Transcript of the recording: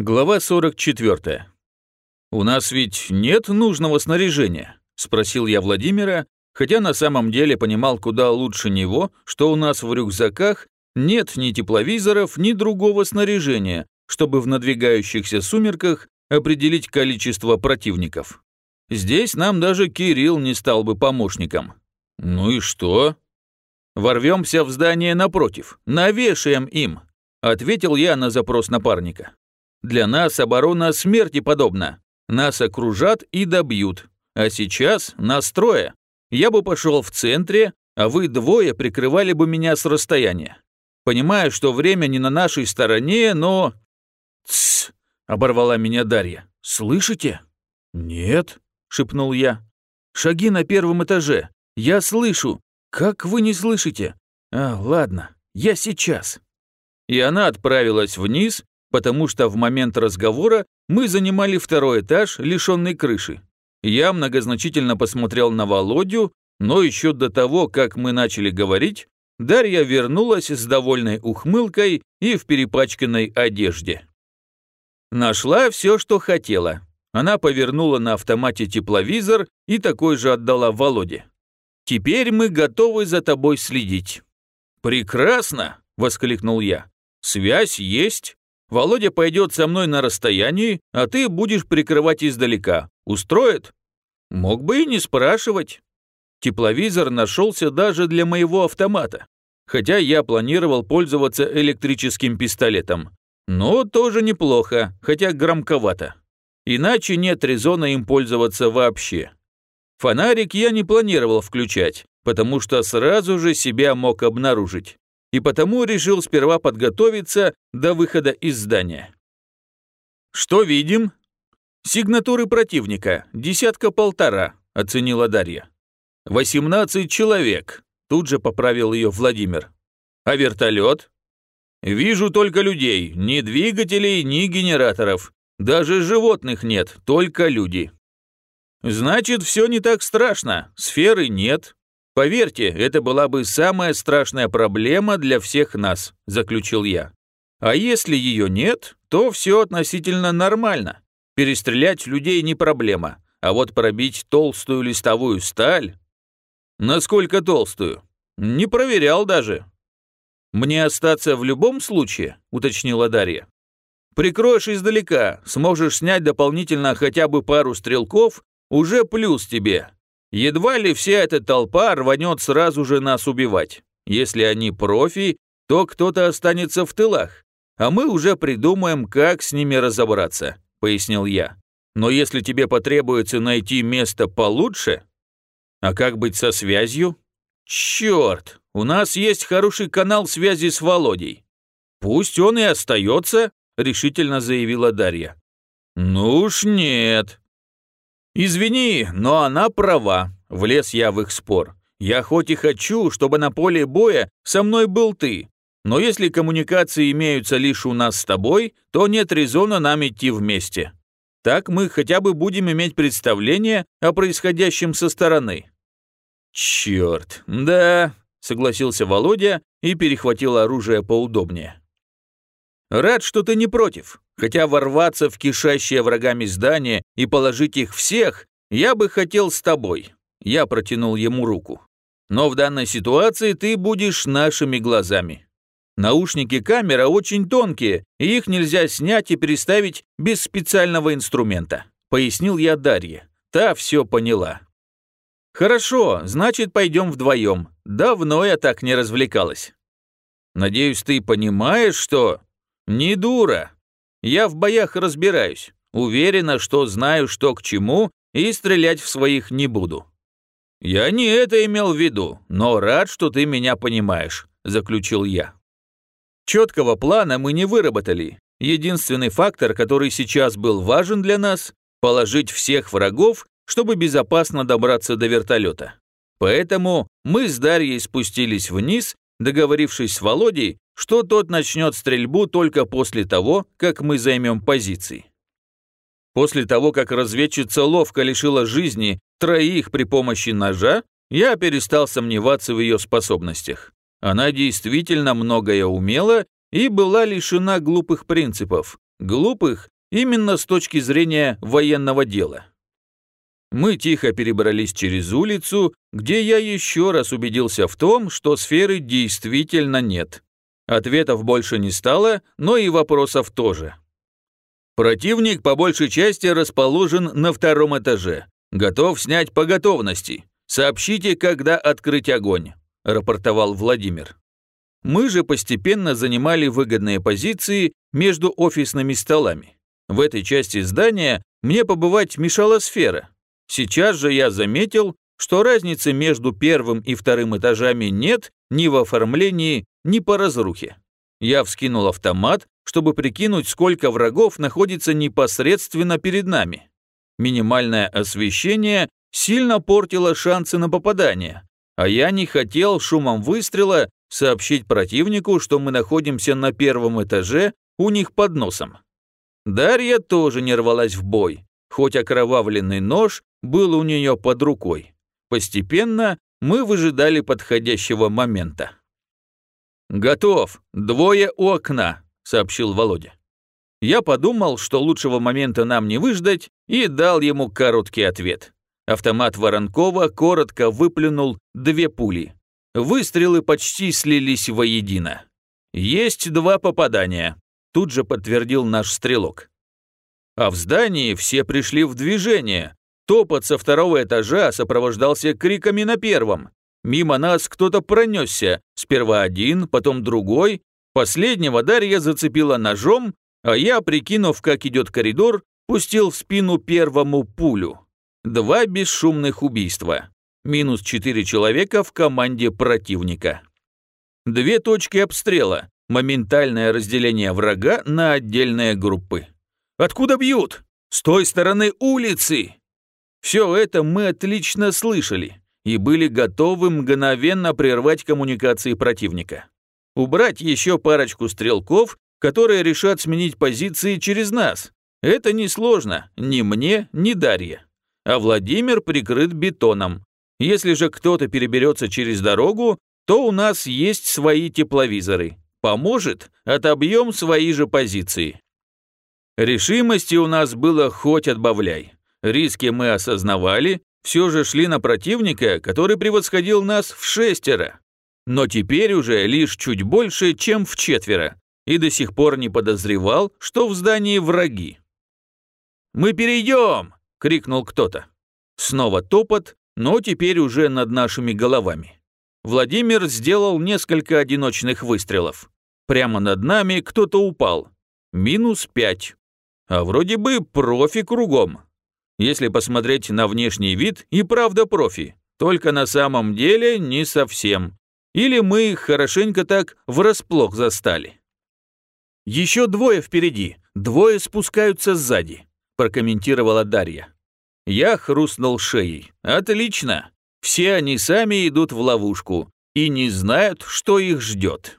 Глава 44. «У нас ведь нет нужного снаряжения?» – спросил я Владимира, хотя на самом деле понимал куда лучше него, что у нас в рюкзаках нет ни тепловизоров, ни другого снаряжения, чтобы в надвигающихся сумерках определить количество противников. Здесь нам даже Кирилл не стал бы помощником. Ну и что? Ворвемся в здание напротив, навешаем им, ответил я на запрос напарника. Для нас оборона смерти подобна. Нас окружат и добьют. А сейчас настроя. Я бы пошел в центре, а вы двое прикрывали бы меня с расстояния. Понимаю, что время не на нашей стороне, но... Тссс, оборвала меня Дарья. Слышите? Нет, шепнул я. Шаги на первом этаже. Я слышу. Как вы не слышите? А, ладно, я сейчас. И она отправилась вниз, потому что в момент разговора мы занимали второй этаж, лишенный крыши. Я многозначительно посмотрел на Володю, но еще до того, как мы начали говорить, Дарья вернулась с довольной ухмылкой и в перепачканной одежде. Нашла все, что хотела. Она повернула на автомате тепловизор и такой же отдала Володе. «Теперь мы готовы за тобой следить». «Прекрасно!» – воскликнул я. «Связь есть, Володя пойдет со мной на расстоянии, а ты будешь прикрывать издалека. Устроит? Мог бы и не спрашивать. Тепловизор нашелся даже для моего автомата, хотя я планировал пользоваться электрическим пистолетом. Но тоже неплохо, хотя громковато. Иначе нет резона им пользоваться вообще. Фонарик я не планировал включать, потому что сразу же себя мог обнаружить и потому решил сперва подготовиться до выхода из здания. «Что видим?» «Сигнатуры противника, десятка-полтора», — оценила Дарья. «Восемнадцать человек», — тут же поправил ее Владимир. «А вертолет?» «Вижу только людей, ни двигателей, ни генераторов. Даже животных нет, только люди». «Значит, все не так страшно, сферы нет, Поверьте, это была бы самая страшная проблема для всех нас, заключил я. А если ее нет, то все относительно нормально. Перестрелять людей не проблема, а вот пробить толстую листовую сталь... Насколько толстую? Не проверял даже. Мне остаться в любом случае, уточнила Дарья. Прикроешь издалека, сможешь снять дополнительно хотя бы пару стрелков, уже плюс тебе, Едва ли вся эта толпа рванет сразу же нас убивать. Если они профи, то кто-то останется в тылах, а мы уже придумаем, как с ними разобраться», — пояснил я. «Но если тебе потребуется найти место получше...» «А как быть со связью?» «Черт, у нас есть хороший канал связи с Володей». «Пусть он и остается», — решительно заявила Дарья. «Ну уж нет», «Извини, но она права», — влез я в их спор. «Я хоть и хочу, чтобы на поле боя со мной был ты, но если коммуникации имеются лишь у нас с тобой, то нет резона нам идти вместе. Так мы хотя бы будем иметь представление о происходящем со стороны». «Черт, да», — согласился Володя и перехватил оружие поудобнее. «Рад, что ты не против. Хотя ворваться в кишащее врагами здание и положить их всех я бы хотел с тобой. Я протянул ему руку. Но в данной ситуации ты будешь нашими глазами. Наушники камера очень тонкие, и их нельзя снять и переставить без специального инструмента, пояснил я Дарье. Та все поняла. Хорошо, значит, пойдем вдвоем. Давно я так не развлекалась. Надеюсь, ты понимаешь, что... Не дура, я в боях разбираюсь. Уверена, что знаю, что к чему, и стрелять в своих не буду. Я не это имел в виду, но рад, что ты меня понимаешь, заключил я. Четкого плана мы не выработали. Единственный фактор, который сейчас был важен для нас – положить всех врагов, чтобы безопасно добраться до вертолета. Поэтому мы с Дарьей спустились вниз, договорившись с Володей, что тот начнет стрельбу только после того, как мы займем позиции. После того, как разведчица ловко лишила жизни троих при помощи ножа, я перестал сомневаться в ее способностях. Она действительно многое умела и была лишена глупых принципов, глупых именно с точки зрения военного дела. Мы тихо перебрались через улицу, где я еще раз убедился в том, что сферы действительно нет. Ответов больше не стало, но и вопросов тоже. Противник по большей части расположен на втором этаже. Готов снять по готовности. Сообщите, когда открыть огонь, рапортовал Владимир. Мы же постепенно занимали выгодные позиции между офисными столами. В этой части здания мне побывать мешала сфера. Сейчас же я заметил, что разницы между первым и вторым этажами нет ни в оформлении, ни по разрухе. Я вскинул автомат, чтобы прикинуть, сколько врагов находится непосредственно перед нами. Минимальное освещение сильно портило шансы на попадание, а я не хотел шумом выстрела сообщить противнику, что мы находимся на первом этаже у них под носом. Дарья тоже не рвалась в бой, хоть окровавленный нож был у нее под рукой. Постепенно мы выжидали подходящего момента. «Готов, двое у окна», — сообщил Володя. Я подумал, что лучшего момента нам не выждать, и дал ему короткий ответ. Автомат Воронкова коротко выплюнул две пули. Выстрелы почти слились воедино. «Есть два попадания», – тут же подтвердил наш стрелок. А в здании все пришли в движение. Топот со второго этажа сопровождался криками на первом. Мимо нас кто-то пронесся, сперва один, потом другой. Последнего Дарья зацепила ножом, а я, прикинув, как идет коридор, пустил в спину первому пулю. Два бесшумных убийства минус 4 человека в команде противника. Две точки обстрела, моментальное разделение врага на отдельные группы. Откуда бьют? С той стороны улицы! Все это мы отлично слышали и были готовы мгновенно прервать коммуникации противника. Убрать еще парочку стрелков, которые решат сменить позиции через нас. Это несложно ни мне, ни Дарье. А Владимир прикрыт бетоном, если же кто-то переберется через дорогу, то у нас есть свои тепловизоры. Поможет, отобьем свои же позиции. Решимости у нас было хоть отбавляй. Риски мы осознавали, все же шли на противника, который превосходил нас в шестеро. Но теперь уже лишь чуть больше, чем в четверо, и до сих пор не подозревал, что в здании враги. «Мы перейдем!» — крикнул кто-то. Снова топот, но теперь уже над нашими головами. Владимир сделал несколько одиночных выстрелов. Прямо над нами кто-то упал. Минус пять. А вроде бы профи кругом. Если посмотреть на внешний вид, и правда профи. Только на самом деле не совсем. Или мы их хорошенько так врасплох застали. «Еще двое впереди, двое спускаются сзади», прокомментировала Дарья. Я хрустнул шеей. Отлично. Все они сами идут в ловушку и не знают, что их ждет.